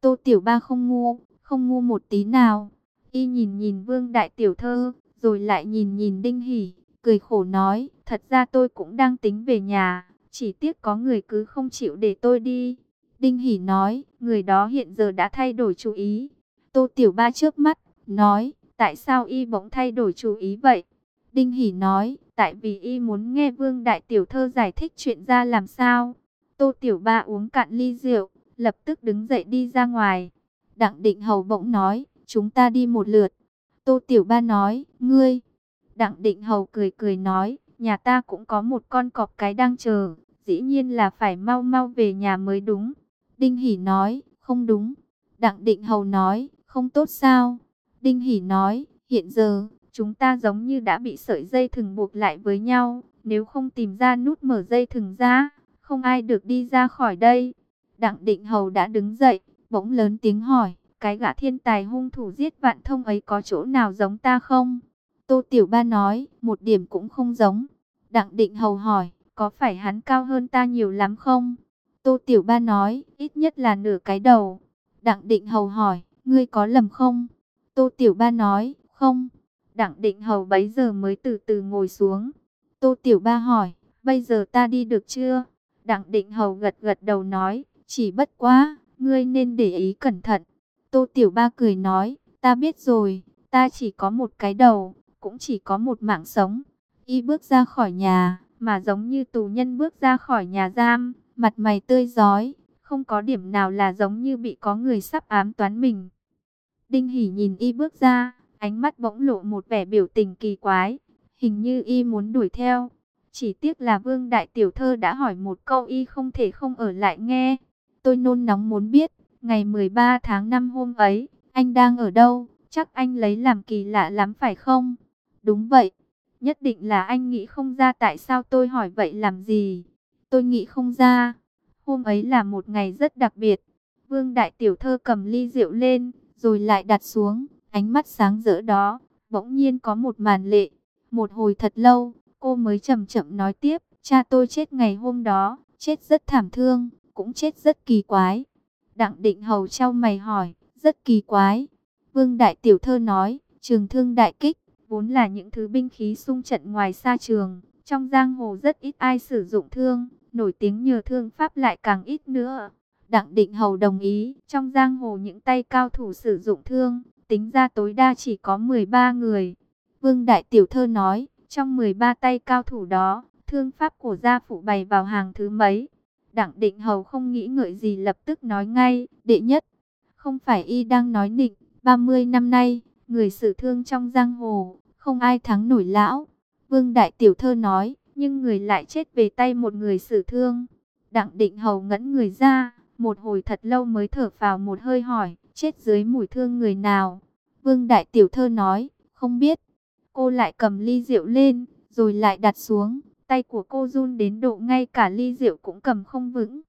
S1: Tô Tiểu Ba không ngu, không ngu một tí nào. Y nhìn nhìn Vương Đại Tiểu Thơ, rồi lại nhìn nhìn Đinh Hỷ, cười khổ nói, thật ra tôi cũng đang tính về nhà, chỉ tiếc có người cứ không chịu để tôi đi. Đinh Hỷ nói, người đó hiện giờ đã thay đổi chú ý. Tô Tiểu Ba trước mắt, nói, tại sao y bỗng thay đổi chú ý vậy? Đinh Hỷ nói, tại vì y muốn nghe Vương Đại Tiểu Thơ giải thích chuyện ra làm sao. Tô Tiểu Ba uống cạn ly rượu, lập tức đứng dậy đi ra ngoài. Đặng Định Hầu bỗng nói, chúng ta đi một lượt. Tô Tiểu Ba nói, ngươi. Đặng Định Hầu cười cười nói, nhà ta cũng có một con cọp cái đang chờ, dĩ nhiên là phải mau mau về nhà mới đúng. Đinh Hỷ nói, không đúng. Đặng Định Hầu nói, không tốt sao? Đinh Hỷ nói, hiện giờ, chúng ta giống như đã bị sợi dây thừng buộc lại với nhau. Nếu không tìm ra nút mở dây thừng ra, không ai được đi ra khỏi đây. Đặng Định Hầu đã đứng dậy, bỗng lớn tiếng hỏi, cái gã thiên tài hung thủ giết vạn thông ấy có chỗ nào giống ta không? Tô Tiểu Ba nói, một điểm cũng không giống. Đặng Định Hầu hỏi, có phải hắn cao hơn ta nhiều lắm không? Tô Tiểu Ba nói, ít nhất là nửa cái đầu. Đặng Định Hầu hỏi, ngươi có lầm không? Tô Tiểu Ba nói, không. Đặng Định Hầu bấy giờ mới từ từ ngồi xuống. Tô Tiểu Ba hỏi, bây giờ ta đi được chưa? Đặng Định Hầu gật gật đầu nói, chỉ bất quá, ngươi nên để ý cẩn thận. Tô Tiểu Ba cười nói, ta biết rồi, ta chỉ có một cái đầu, cũng chỉ có một mạng sống. Y bước ra khỏi nhà, mà giống như tù nhân bước ra khỏi nhà giam, mặt mày tươi giói, không có điểm nào là giống như bị có người sắp ám toán mình. Đinh Hỷ nhìn y bước ra, ánh mắt bỗng lộ một vẻ biểu tình kỳ quái, hình như y muốn đuổi theo. Chỉ tiếc là Vương Đại Tiểu Thơ đã hỏi một câu y không thể không ở lại nghe. Tôi nôn nóng muốn biết, ngày 13 tháng 5 hôm ấy, anh đang ở đâu? Chắc anh lấy làm kỳ lạ lắm phải không? Đúng vậy, nhất định là anh nghĩ không ra tại sao tôi hỏi vậy làm gì. Tôi nghĩ không ra, hôm ấy là một ngày rất đặc biệt. Vương Đại Tiểu Thơ cầm ly rượu lên, rồi lại đặt xuống, ánh mắt sáng rỡ đó, bỗng nhiên có một màn lệ. Một hồi thật lâu, cô mới chậm chậm nói tiếp, cha tôi chết ngày hôm đó, chết rất thảm thương, cũng chết rất kỳ quái. Đặng định hầu trao mày hỏi, rất kỳ quái. Vương Đại Tiểu Thơ nói, trường thương đại kích, vốn là những thứ binh khí sung trận ngoài xa trường. Trong giang hồ rất ít ai sử dụng thương, nổi tiếng nhờ thương pháp lại càng ít nữa. Đặng Định Hầu đồng ý, trong giang hồ những tay cao thủ sử dụng thương, tính ra tối đa chỉ có 13 người. Vương Đại Tiểu Thơ nói, trong 13 tay cao thủ đó, thương pháp của gia phụ bày vào hàng thứ mấy. Đặng định hầu không nghĩ ngợi gì lập tức nói ngay, đệ nhất. Không phải y đang nói nịnh, 30 năm nay, người sử thương trong giang hồ, không ai thắng nổi lão. Vương Đại Tiểu Thơ nói, nhưng người lại chết về tay một người sử thương. Đặng định hầu ngẫn người ra, một hồi thật lâu mới thở vào một hơi hỏi, chết dưới mùi thương người nào. Vương Đại Tiểu Thơ nói, không biết. Cô lại cầm ly rượu lên, rồi lại đặt xuống. Tay của cô run đến độ ngay cả ly rượu cũng cầm không vững.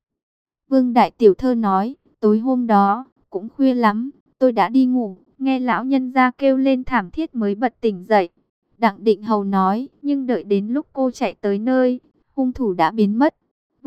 S1: Vương Đại Tiểu Thơ nói, tối hôm đó, cũng khuya lắm, tôi đã đi ngủ, nghe lão nhân ra kêu lên thảm thiết mới bật tỉnh dậy. Đặng Định Hầu nói, nhưng đợi đến lúc cô chạy tới nơi, hung thủ đã biến mất.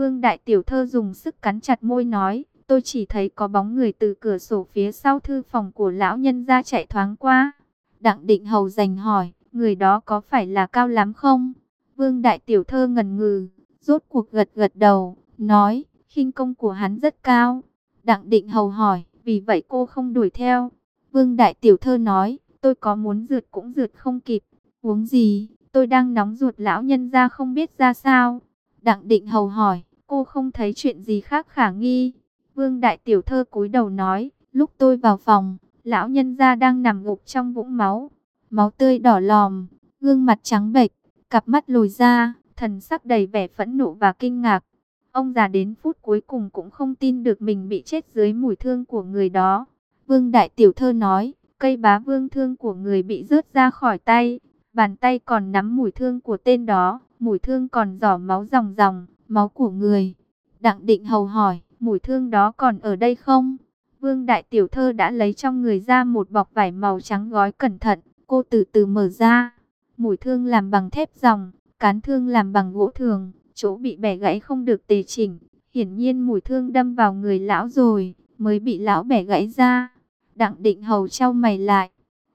S1: Vương Đại Tiểu Thơ dùng sức cắn chặt môi nói, tôi chỉ thấy có bóng người từ cửa sổ phía sau thư phòng của lão nhân ra chạy thoáng qua. Đặng Định Hầu dành hỏi, người đó có phải là cao lắm không? Vương Đại Tiểu Thơ ngần ngừ, rốt cuộc gật gật đầu, nói, khinh công của hắn rất cao. Đặng Định Hầu hỏi, vì vậy cô không đuổi theo. Vương Đại Tiểu Thơ nói, tôi có muốn rượt cũng rượt không kịp. Uống gì, tôi đang nóng ruột lão nhân ra không biết ra sao. Đặng Định Hầu hỏi, cô không thấy chuyện gì khác khả nghi. Vương Đại Tiểu Thơ cúi đầu nói, lúc tôi vào phòng, lão nhân gia đang nằm gục trong vũng máu. Máu tươi đỏ lòm, gương mặt trắng bệch, cặp mắt lồi ra, thần sắc đầy vẻ phẫn nộ và kinh ngạc. Ông già đến phút cuối cùng cũng không tin được mình bị chết dưới mùi thương của người đó. Vương Đại Tiểu Thơ nói, cây bá vương thương của người bị rớt ra khỏi tay, bàn tay còn nắm mùi thương của tên đó, mùi thương còn giỏ máu ròng ròng, máu của người. Đặng Định Hầu hỏi, mũi thương đó còn ở đây không? Vương Đại Tiểu Thơ đã lấy trong người ra một bọc vải màu trắng gói cẩn thận, cô từ từ mở ra. mũi thương làm bằng thép dòng, cán thương làm bằng gỗ thường, chỗ bị bẻ gãy không được tề chỉnh. Hiển nhiên mũi thương đâm vào người lão rồi, mới bị lão bẻ gãy ra. Đặng định hầu trao mày lại.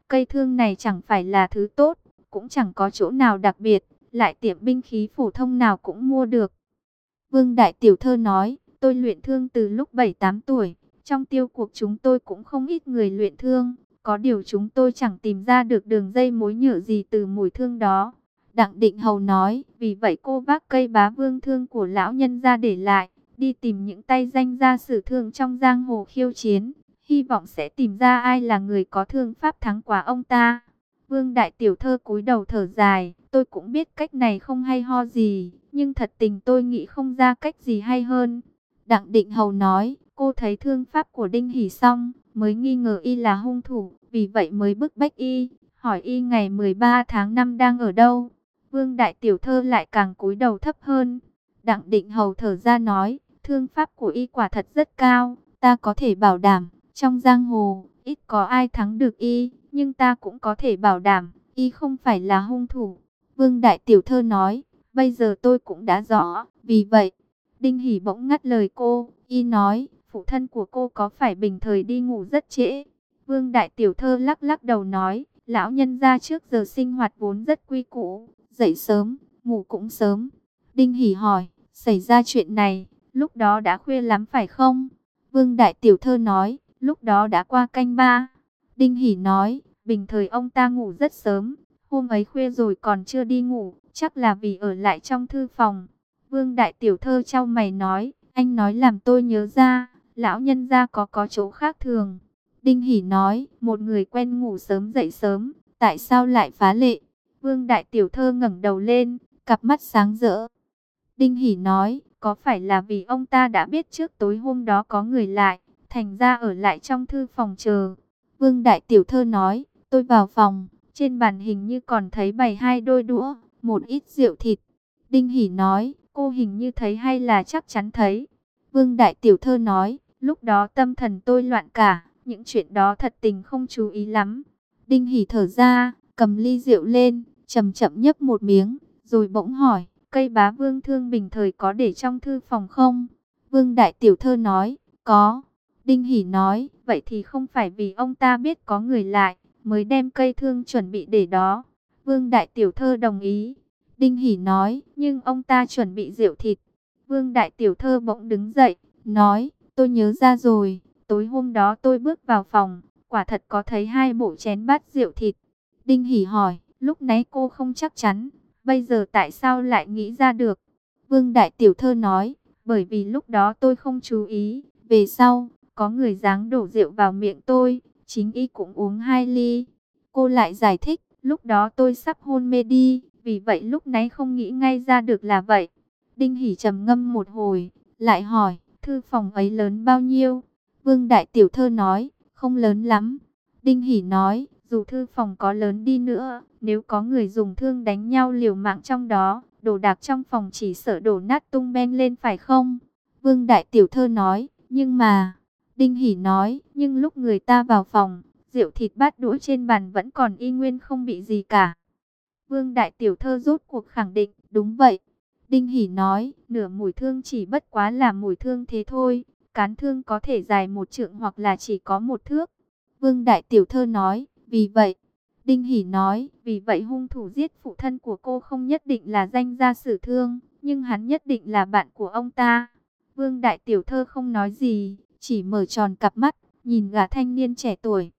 S1: Cây thương này chẳng phải là thứ tốt, cũng chẳng có chỗ nào đặc biệt, lại tiệm binh khí phổ thông nào cũng mua được. Vương Đại Tiểu Thơ nói, tôi luyện thương từ lúc 7-8 tuổi, trong tiêu cuộc chúng tôi cũng không ít người luyện thương, có điều chúng tôi chẳng tìm ra được đường dây mối nhựa gì từ mùi thương đó. Đặng Định Hầu nói, vì vậy cô vác cây bá vương thương của lão nhân ra để lại, đi tìm những tay danh gia sử thương trong giang hồ khiêu chiến, hy vọng sẽ tìm ra ai là người có thương pháp thắng quá ông ta. Vương Đại Tiểu Thơ cúi đầu thở dài, tôi cũng biết cách này không hay ho gì, nhưng thật tình tôi nghĩ không ra cách gì hay hơn. Đặng Định Hầu nói, cô thấy thương pháp của Đinh Hỷ xong, mới nghi ngờ y là hung thủ, vì vậy mới bức bách y, hỏi y ngày 13 tháng 5 đang ở đâu. Vương Đại Tiểu Thơ lại càng cúi đầu thấp hơn. Đặng Định Hầu thở ra nói, thương pháp của y quả thật rất cao, ta có thể bảo đảm, trong giang hồ, ít có ai thắng được y, nhưng ta cũng có thể bảo đảm, y không phải là hung thủ. Vương Đại Tiểu Thơ nói, bây giờ tôi cũng đã rõ, vì vậy, Đinh Hỷ bỗng ngắt lời cô, y nói, phụ thân của cô có phải bình thời đi ngủ rất trễ. Vương Đại Tiểu Thơ lắc lắc đầu nói, lão nhân ra trước giờ sinh hoạt vốn rất quy củ, dậy sớm, ngủ cũng sớm. Đinh Hỷ hỏi, xảy ra chuyện này, lúc đó đã khuya lắm phải không? Vương Đại Tiểu Thơ nói, lúc đó đã qua canh ba. Đinh Hỷ nói, bình thời ông ta ngủ rất sớm, hôm ấy khuya rồi còn chưa đi ngủ, chắc là vì ở lại trong thư phòng. Vương Đại Tiểu Thơ trao mày nói, anh nói làm tôi nhớ ra, lão nhân gia có có chỗ khác thường. Đinh Hỷ nói, một người quen ngủ sớm dậy sớm, tại sao lại phá lệ? Vương Đại Tiểu Thơ ngẩng đầu lên, cặp mắt sáng rỡ. Đinh Hỷ nói, có phải là vì ông ta đã biết trước tối hôm đó có người lại, thành ra ở lại trong thư phòng chờ. Vương Đại Tiểu Thơ nói, tôi vào phòng, trên bàn hình như còn thấy bày hai đôi đũa, một ít rượu thịt. Đinh Hỷ nói, cô hình như thấy hay là chắc chắn thấy. Vương Đại Tiểu Thơ nói, lúc đó tâm thần tôi loạn cả, những chuyện đó thật tình không chú ý lắm. Đinh Hỷ thở ra, cầm ly rượu lên, chậm chậm nhấp một miếng, rồi bỗng hỏi, cây bá vương thương bình thời có để trong thư phòng không? Vương Đại Tiểu Thơ nói, có. Đinh Hỷ nói, vậy thì không phải vì ông ta biết có người lại, mới đem cây thương chuẩn bị để đó. Vương Đại Tiểu Thơ đồng ý. Đinh Hỷ nói, nhưng ông ta chuẩn bị rượu thịt. Vương Đại Tiểu Thơ bỗng đứng dậy, nói, tôi nhớ ra rồi, tối hôm đó tôi bước vào phòng, quả thật có thấy hai bộ chén bát rượu thịt. Đinh Hỷ hỏi, lúc nãy cô không chắc chắn, bây giờ tại sao lại nghĩ ra được? Vương Đại Tiểu Thơ nói, bởi vì lúc đó tôi không chú ý, về sau, có người dáng đổ rượu vào miệng tôi, chính y cũng uống hai ly. Cô lại giải thích, lúc đó tôi sắp hôn mê đi, vì vậy lúc nãy không nghĩ ngay ra được là vậy. Đinh Hỷ trầm ngâm một hồi, lại hỏi, thư phòng ấy lớn bao nhiêu? Vương Đại Tiểu Thơ nói, không lớn lắm. Đinh Hỷ nói, dù thư phòng có lớn đi nữa, nếu có người dùng thương đánh nhau liều mạng trong đó, đồ đạc trong phòng chỉ sợ đổ nát tung ben lên phải không? Vương Đại Tiểu Thơ nói, nhưng mà... Đinh Hỷ nói, nhưng lúc người ta vào phòng, rượu thịt bát đũa trên bàn vẫn còn y nguyên không bị gì cả. Vương Đại Tiểu Thơ rốt cuộc khẳng định, đúng vậy. Đinh Hỷ nói, nửa mùi thương chỉ bất quá là mùi thương thế thôi, cán thương có thể dài một trượng hoặc là chỉ có một thước. Vương Đại Tiểu Thơ nói, vì vậy, Đinh Hỷ nói, vì vậy hung thủ giết phụ thân của cô không nhất định là danh gia sử thương, nhưng hắn nhất định là bạn của ông ta. Vương Đại Tiểu Thơ không nói gì, chỉ mở tròn cặp mắt, nhìn gã thanh niên trẻ tuổi.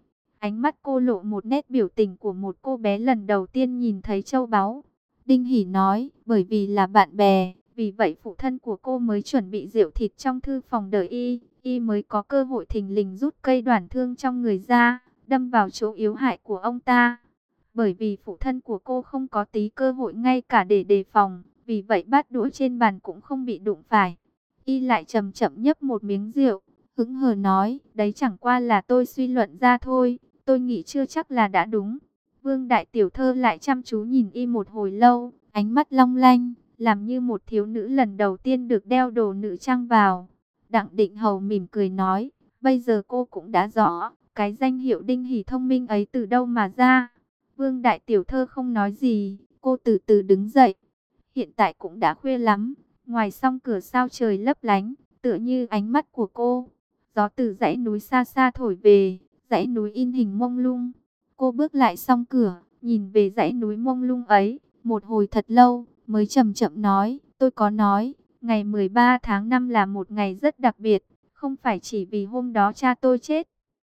S1: Ánh mắt cô lộ một nét biểu tình của một cô bé lần đầu tiên nhìn thấy châu báu. Đinh Hỷ nói, bởi vì là bạn bè, vì vậy phụ thân của cô mới chuẩn bị rượu thịt trong thư phòng đợi y, y mới có cơ hội thình lình rút cây đoàn thương trong người ra, đâm vào chỗ yếu hại của ông ta. Bởi vì phụ thân của cô không có tí cơ hội ngay cả để đề phòng, vì vậy bát đũa trên bàn cũng không bị đụng phải. Y lại chậm chậm nhấp một miếng rượu, hứng hờ nói, đấy chẳng qua là tôi suy luận ra thôi, tôi nghĩ chưa chắc là đã đúng. Vương Đại Tiểu Thơ lại chăm chú nhìn y một hồi lâu, ánh mắt long lanh, làm như một thiếu nữ lần đầu tiên được đeo đồ nữ trang vào. Đặng Định Hầu mỉm cười nói, bây giờ cô cũng đã rõ, cái danh hiệu đinh hỷ thông minh ấy từ đâu mà ra. Vương Đại Tiểu Thơ không nói gì, cô từ từ đứng dậy. Hiện tại cũng đã khuya lắm, ngoài song cửa sao trời lấp lánh, tựa như ánh mắt của cô. Gió từ dãy núi xa xa thổi về, dãy núi in hình mông lung. Cô bước lại song cửa, nhìn về dãy núi mông lung ấy, một hồi thật lâu, mới chậm chậm nói, tôi có nói, ngày 13 tháng 5 là một ngày rất đặc biệt, không phải chỉ vì hôm đó cha tôi chết,